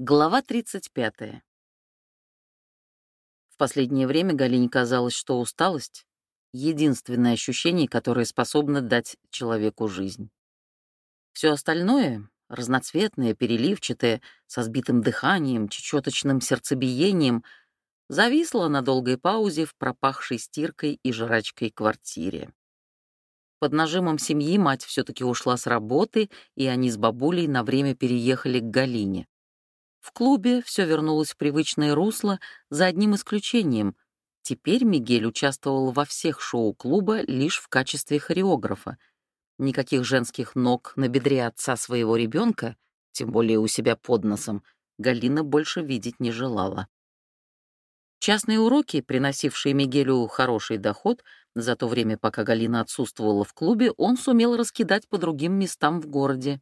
Глава 35. В последнее время Галине казалось, что усталость — единственное ощущение, которое способно дать человеку жизнь. Все остальное — разноцветное, переливчатое, со сбитым дыханием, чечеточным сердцебиением — зависло на долгой паузе в пропахшей стиркой и жрачкой квартире. Под нажимом семьи мать все таки ушла с работы, и они с бабулей на время переехали к Галине. В клубе все вернулось в привычное русло, за одним исключением. Теперь Мигель участвовал во всех шоу клуба лишь в качестве хореографа. Никаких женских ног на бедре отца своего ребенка, тем более у себя под носом, Галина больше видеть не желала. Частные уроки, приносившие Мигелю хороший доход, за то время, пока Галина отсутствовала в клубе, он сумел раскидать по другим местам в городе.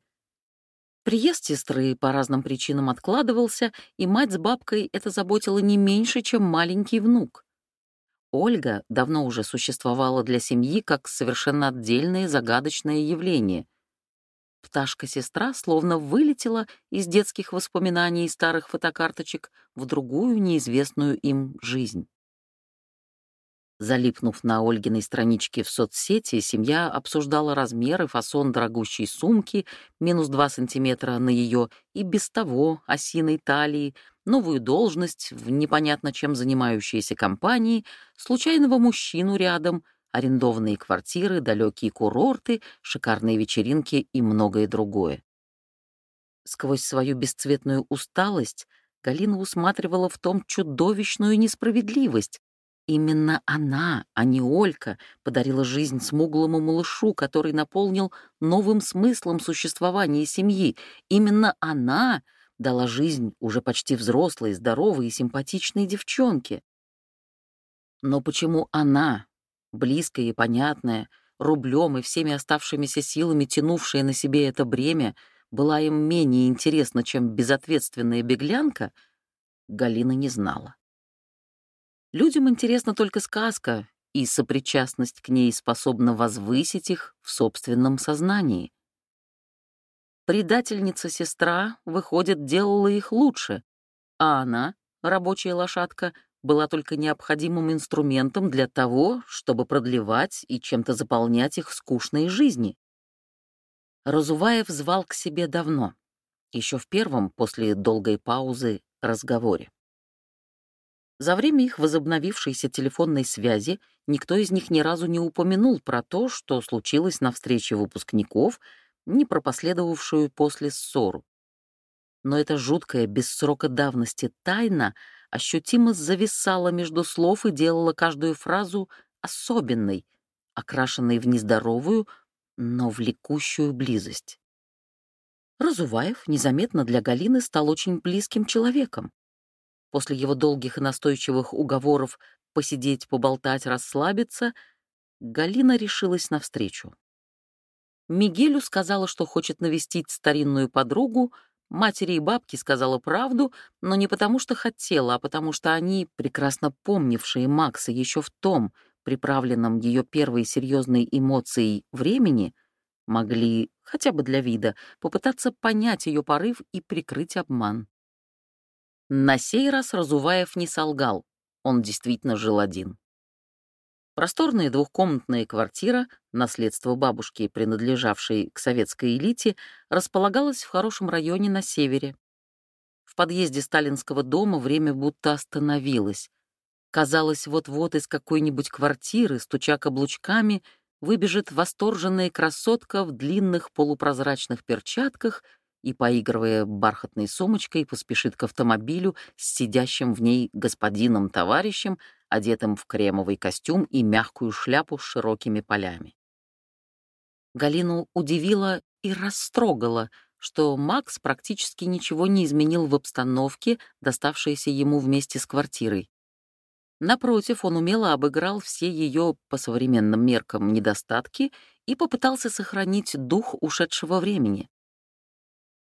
Приезд сестры по разным причинам откладывался, и мать с бабкой это заботило не меньше, чем маленький внук. Ольга давно уже существовала для семьи как совершенно отдельное загадочное явление. Пташка-сестра словно вылетела из детских воспоминаний и старых фотокарточек в другую неизвестную им жизнь. Залипнув на Ольгиной страничке в соцсети, семья обсуждала размеры, фасон дорогущей сумки, минус 2 сантиметра на ее и без того осиной талии, новую должность в непонятно чем занимающейся компании, случайного мужчину рядом, арендованные квартиры, далекие курорты, шикарные вечеринки и многое другое. Сквозь свою бесцветную усталость Галина усматривала в том чудовищную несправедливость, Именно она, а не Олька, подарила жизнь смуглому малышу, который наполнил новым смыслом существования семьи. Именно она дала жизнь уже почти взрослой, здоровой и симпатичной девчонке. Но почему она, близкая и понятная, рублем и всеми оставшимися силами тянувшая на себе это бремя, была им менее интересна, чем безответственная беглянка, Галина не знала. Людям интересна только сказка, и сопричастность к ней способна возвысить их в собственном сознании. Предательница-сестра, выходит, делала их лучше, а она, рабочая лошадка, была только необходимым инструментом для того, чтобы продлевать и чем-то заполнять их скучные жизни. Разуваев звал к себе давно, еще в первом, после долгой паузы, разговоре. За время их возобновившейся телефонной связи никто из них ни разу не упомянул про то, что случилось на встрече выпускников, ни про последовавшую после ссору. Но эта жуткая, без срока давности тайна ощутимо зависала между слов и делала каждую фразу особенной, окрашенной в нездоровую, но влекущую близость. Разуваев незаметно для Галины стал очень близким человеком. После его долгих и настойчивых уговоров посидеть, поболтать, расслабиться, Галина решилась навстречу. Мигелю сказала, что хочет навестить старинную подругу, матери и бабке сказала правду, но не потому что хотела, а потому что они, прекрасно помнившие Макса еще в том, приправленном ее первой серьезной эмоцией времени, могли, хотя бы для вида, попытаться понять ее порыв и прикрыть обман. На сей раз Разуваев не солгал, он действительно жил один. Просторная двухкомнатная квартира, наследство бабушки, принадлежавшей к советской элите, располагалась в хорошем районе на севере. В подъезде сталинского дома время будто остановилось. Казалось, вот-вот из какой-нибудь квартиры, стуча каблучками, выбежит восторженная красотка в длинных полупрозрачных перчатках и, поигрывая бархатной сумочкой, поспешит к автомобилю с сидящим в ней господином-товарищем, одетым в кремовый костюм и мягкую шляпу с широкими полями. Галину удивило и растрогало, что Макс практически ничего не изменил в обстановке, доставшейся ему вместе с квартирой. Напротив, он умело обыграл все ее, по современным меркам, недостатки и попытался сохранить дух ушедшего времени.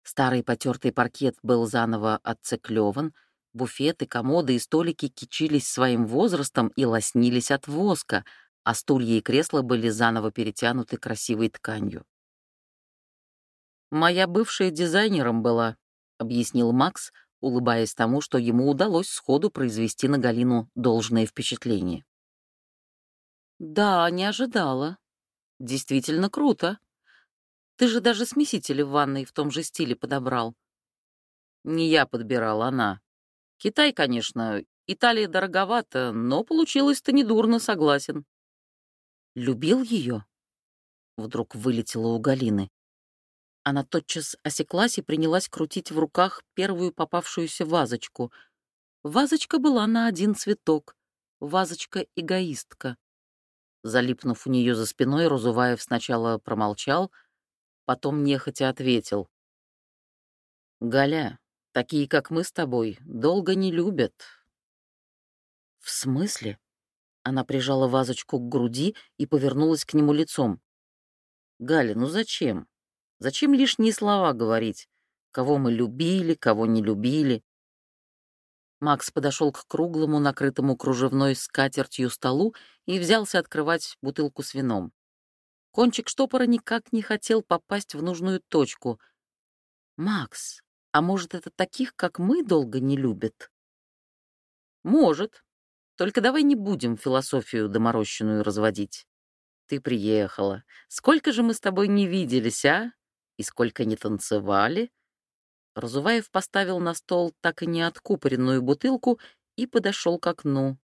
Старый потертый паркет был заново отциклёван, буфеты, комоды и столики кичились своим возрастом и лоснились от воска, а стулья и кресла были заново перетянуты красивой тканью. «Моя бывшая дизайнером была», — объяснил Макс, улыбаясь тому, что ему удалось сходу произвести на Галину должное впечатление. «Да, не ожидала. Действительно круто. Ты же даже смесители в ванной в том же стиле подобрал». «Не я подбирал, она. Китай, конечно, Италия дороговато, но получилось-то недурно, согласен». «Любил ее?» Вдруг вылетело у Галины. Она тотчас осеклась и принялась крутить в руках первую попавшуюся вазочку. Вазочка была на один цветок. Вазочка-эгоистка. Залипнув у нее за спиной, Розуваев сначала промолчал, потом нехотя ответил. «Галя, такие, как мы с тобой, долго не любят». «В смысле?» Она прижала вазочку к груди и повернулась к нему лицом. «Галя, ну зачем? Зачем лишние слова говорить? Кого мы любили, кого не любили?» Макс подошел к круглому, накрытому кружевной скатертью столу и взялся открывать бутылку с вином. Кончик штопора никак не хотел попасть в нужную точку. «Макс, а может, это таких, как мы, долго не любят?» «Может. Только давай не будем философию доморощенную разводить. Ты приехала. Сколько же мы с тобой не виделись, а? И сколько не танцевали?» Разуваев поставил на стол так и не откупоренную бутылку и подошел к окну.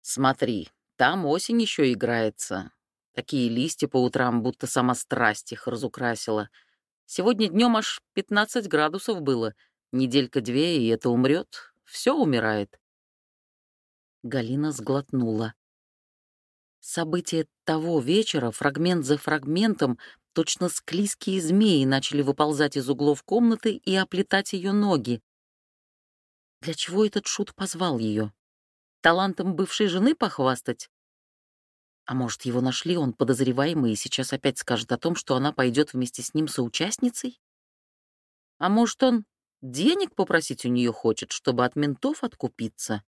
«Смотри, там осень еще играется. Такие листья по утрам, будто сама страсть их разукрасила. Сегодня днем аж 15 градусов было. Неделька-две, и это умрет. Все умирает». Галина сглотнула. События того вечера, фрагмент за фрагментом, Точно склизкие змеи начали выползать из углов комнаты и оплетать ее ноги. Для чего этот шут позвал ее? Талантом бывшей жены похвастать? А может, его нашли, он подозреваемый, и сейчас опять скажет о том, что она пойдет вместе с ним соучастницей? А может, он денег попросить у нее хочет, чтобы от ментов откупиться?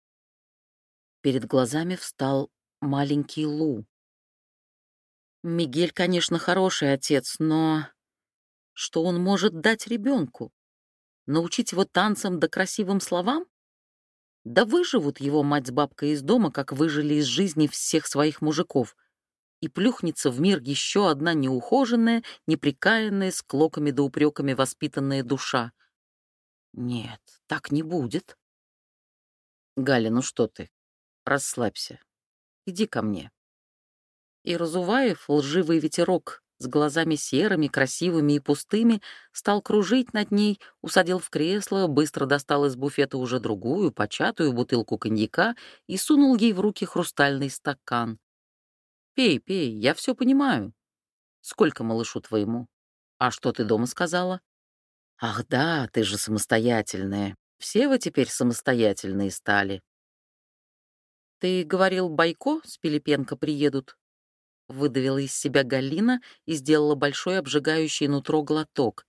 Перед глазами встал маленький Лу. Мигель, конечно, хороший отец, но что он может дать ребенку? Научить его танцам да красивым словам? Да выживут его мать с бабкой из дома, как выжили из жизни всех своих мужиков, и плюхнется в мир еще одна неухоженная, неприкаянная, с клоками да упреками воспитанная душа. Нет, так не будет. Галя, ну что ты? Расслабься. Иди ко мне и Разуваев, лживый ветерок, с глазами серыми, красивыми и пустыми, стал кружить над ней, усадил в кресло, быстро достал из буфета уже другую, початую бутылку коньяка и сунул ей в руки хрустальный стакан. «Пей, пей, я все понимаю. Сколько малышу твоему? А что ты дома сказала?» «Ах да, ты же самостоятельная. Все вы теперь самостоятельные стали». «Ты говорил, Байко с Пилипенко приедут?» Выдавила из себя Галина и сделала большой обжигающий нутро глоток.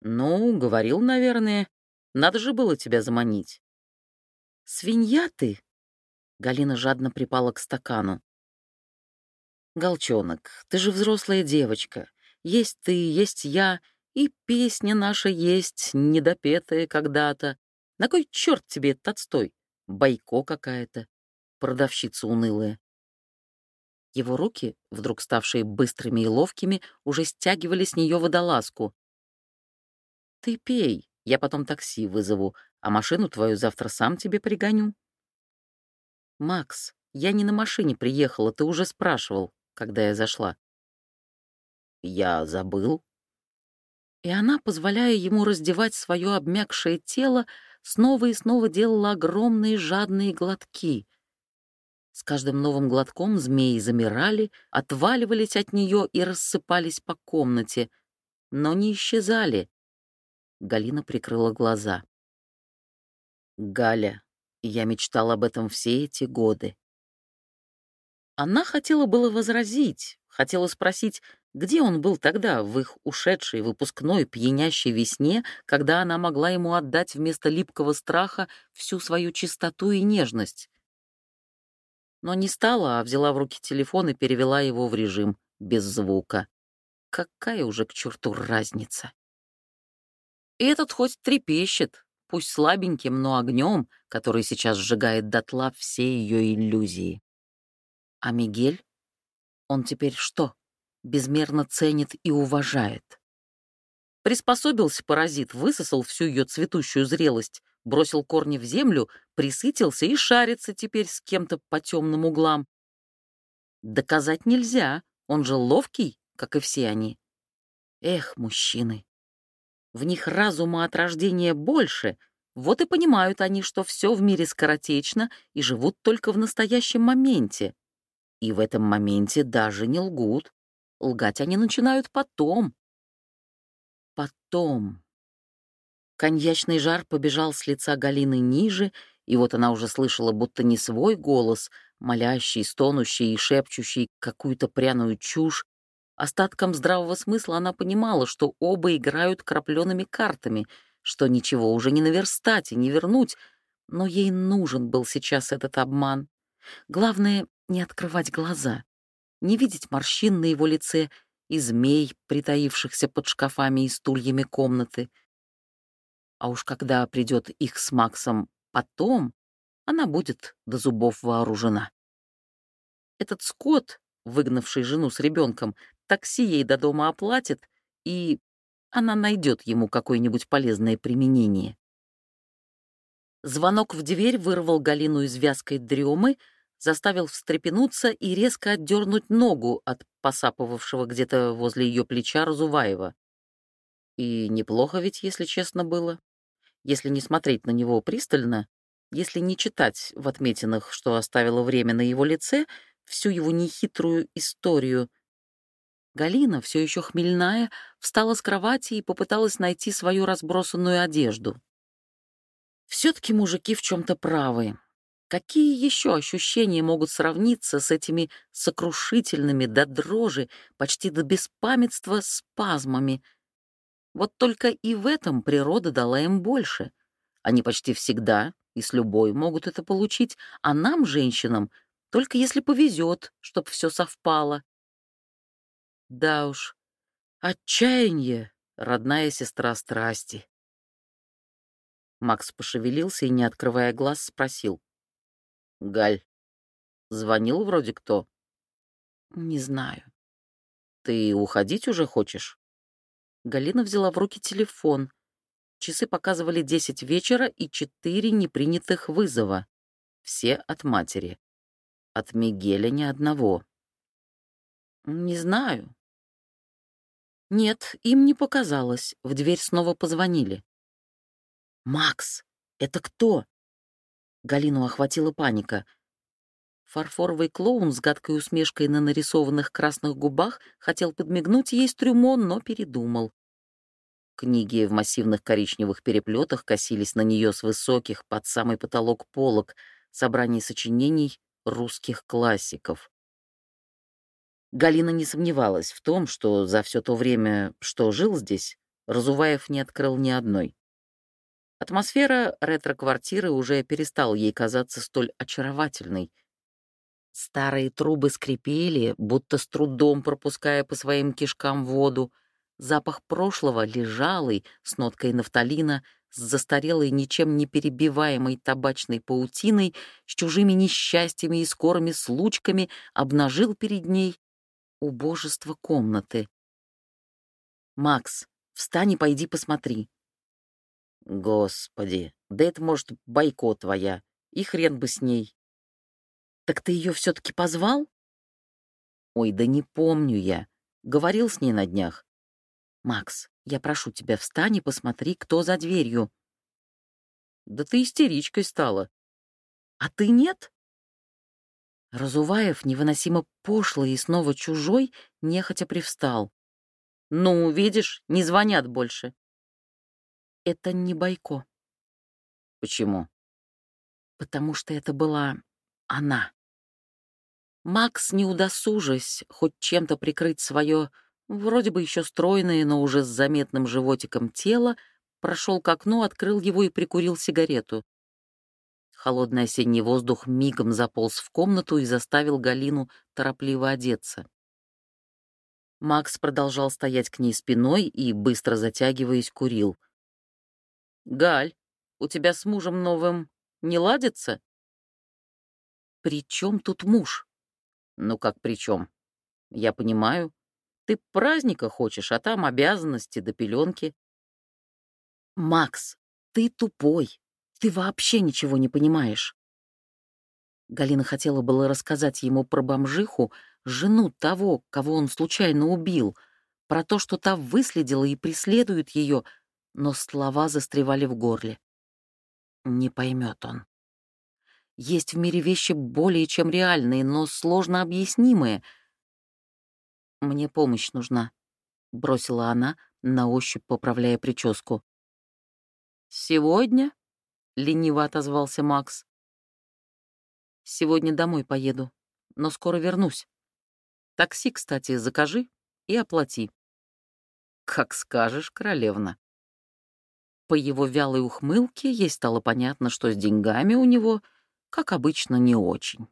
«Ну, говорил, наверное. Надо же было тебя заманить». «Свинья ты!» Галина жадно припала к стакану. «Голчонок, ты же взрослая девочка. Есть ты, есть я, и песня наша есть, недопетая когда-то. На кой черт тебе этот отстой? Байко какая-то, продавщица унылая. Его руки, вдруг ставшие быстрыми и ловкими, уже стягивали с нее водолазку. «Ты пей, я потом такси вызову, а машину твою завтра сам тебе пригоню». «Макс, я не на машине приехала, ты уже спрашивал, когда я зашла». «Я забыл». И она, позволяя ему раздевать свое обмякшее тело, снова и снова делала огромные жадные глотки — с каждым новым глотком змеи замирали, отваливались от нее и рассыпались по комнате, но не исчезали. Галина прикрыла глаза. «Галя, я мечтал об этом все эти годы». Она хотела было возразить, хотела спросить, где он был тогда, в их ушедшей выпускной пьянящей весне, когда она могла ему отдать вместо липкого страха всю свою чистоту и нежность но не стала, а взяла в руки телефон и перевела его в режим без звука. Какая уже к черту разница? И этот хоть трепещет, пусть слабеньким, но огнем, который сейчас сжигает дотла все ее иллюзии. А Мигель? Он теперь что? Безмерно ценит и уважает. Приспособился паразит, высосал всю ее цветущую зрелость, бросил корни в землю, присытился и шарится теперь с кем-то по темным углам. Доказать нельзя, он же ловкий, как и все они. Эх, мужчины. В них разума от рождения больше, вот и понимают они, что все в мире скоротечно и живут только в настоящем моменте. И в этом моменте даже не лгут. Лгать они начинают потом, потом. Коньячный жар побежал с лица Галины ниже, и вот она уже слышала будто не свой голос, молящий, стонущий и шепчущий какую-то пряную чушь. Остатком здравого смысла она понимала, что оба играют крапленными картами, что ничего уже не наверстать и не вернуть, но ей нужен был сейчас этот обман. Главное — не открывать глаза, не видеть морщин на его лице и змей, притаившихся под шкафами и стульями комнаты. А уж когда придет их с Максом потом, она будет до зубов вооружена. Этот скот, выгнавший жену с ребенком, такси ей до дома оплатит, и она найдет ему какое-нибудь полезное применение. Звонок в дверь вырвал Галину из вязкой дремы, заставил встрепенуться и резко отдернуть ногу от посапывавшего где-то возле ее плеча Разуваева. И неплохо ведь, если честно было. Если не смотреть на него пристально, если не читать в отметинах, что оставило время на его лице, всю его нехитрую историю. Галина, все еще хмельная, встала с кровати и попыталась найти свою разбросанную одежду. Все-таки мужики в чем-то правы. Какие еще ощущения могут сравниться с этими сокрушительными до дрожи, почти до беспамятства спазмами? Вот только и в этом природа дала им больше. Они почти всегда и с любой могут это получить, а нам, женщинам, только если повезет, чтоб все совпало. Да уж, отчаяние, родная сестра страсти. Макс пошевелился и, не открывая глаз, спросил. Галь. Звонил вроде кто? Не знаю. Ты уходить уже хочешь? Галина взяла в руки телефон. Часы показывали десять вечера и четыре непринятых вызова. Все от матери. От Мигеля ни одного. Не знаю. Нет, им не показалось. В дверь снова позвонили. «Макс, это кто?» Галину охватила паника. Фарфоровый клоун с гадкой усмешкой на нарисованных красных губах хотел подмигнуть ей с трюмо, но передумал. Книги в массивных коричневых переплетах косились на нее с высоких, под самый потолок полок, собраний сочинений русских классиков. Галина не сомневалась в том, что за все то время, что жил здесь, Разуваев не открыл ни одной. Атмосфера ретро-квартиры уже перестала ей казаться столь очаровательной. Старые трубы скрипели, будто с трудом пропуская по своим кишкам воду. Запах прошлого, лежалый, с ноткой нафталина, с застарелой, ничем не перебиваемой табачной паутиной, с чужими несчастьями и скорыми случками, обнажил перед ней убожество комнаты. «Макс, встань и пойди посмотри», Господи, да это, может, Байко твоя, и хрен бы с ней. Так ты ее все-таки позвал? Ой, да не помню я. Говорил с ней на днях. Макс, я прошу тебя, встань и посмотри, кто за дверью. Да ты истеричкой стала. А ты нет? Разуваев, невыносимо пошлый и снова чужой, нехотя привстал. «Ну, видишь, не звонят больше это не Байко. Почему? Потому что это была она. Макс, не удосужась хоть чем-то прикрыть свое, вроде бы еще стройное, но уже с заметным животиком тело, прошел к окну, открыл его и прикурил сигарету. Холодный осенний воздух мигом заполз в комнату и заставил Галину торопливо одеться. Макс продолжал стоять к ней спиной и, быстро затягиваясь, курил — «Галь, у тебя с мужем новым не ладится?» «При чем тут муж?» «Ну как при чем? Я понимаю. Ты праздника хочешь, а там обязанности до пеленки. «Макс, ты тупой. Ты вообще ничего не понимаешь». Галина хотела было рассказать ему про бомжиху, жену того, кого он случайно убил, про то, что та выследила и преследует ее, но слова застревали в горле. Не поймет он. Есть в мире вещи более чем реальные, но сложно объяснимые. «Мне помощь нужна», — бросила она, на ощупь поправляя прическу. «Сегодня?» — лениво отозвался Макс. «Сегодня домой поеду, но скоро вернусь. Такси, кстати, закажи и оплати». «Как скажешь, королевна». По его вялой ухмылке ей стало понятно, что с деньгами у него, как обычно, не очень.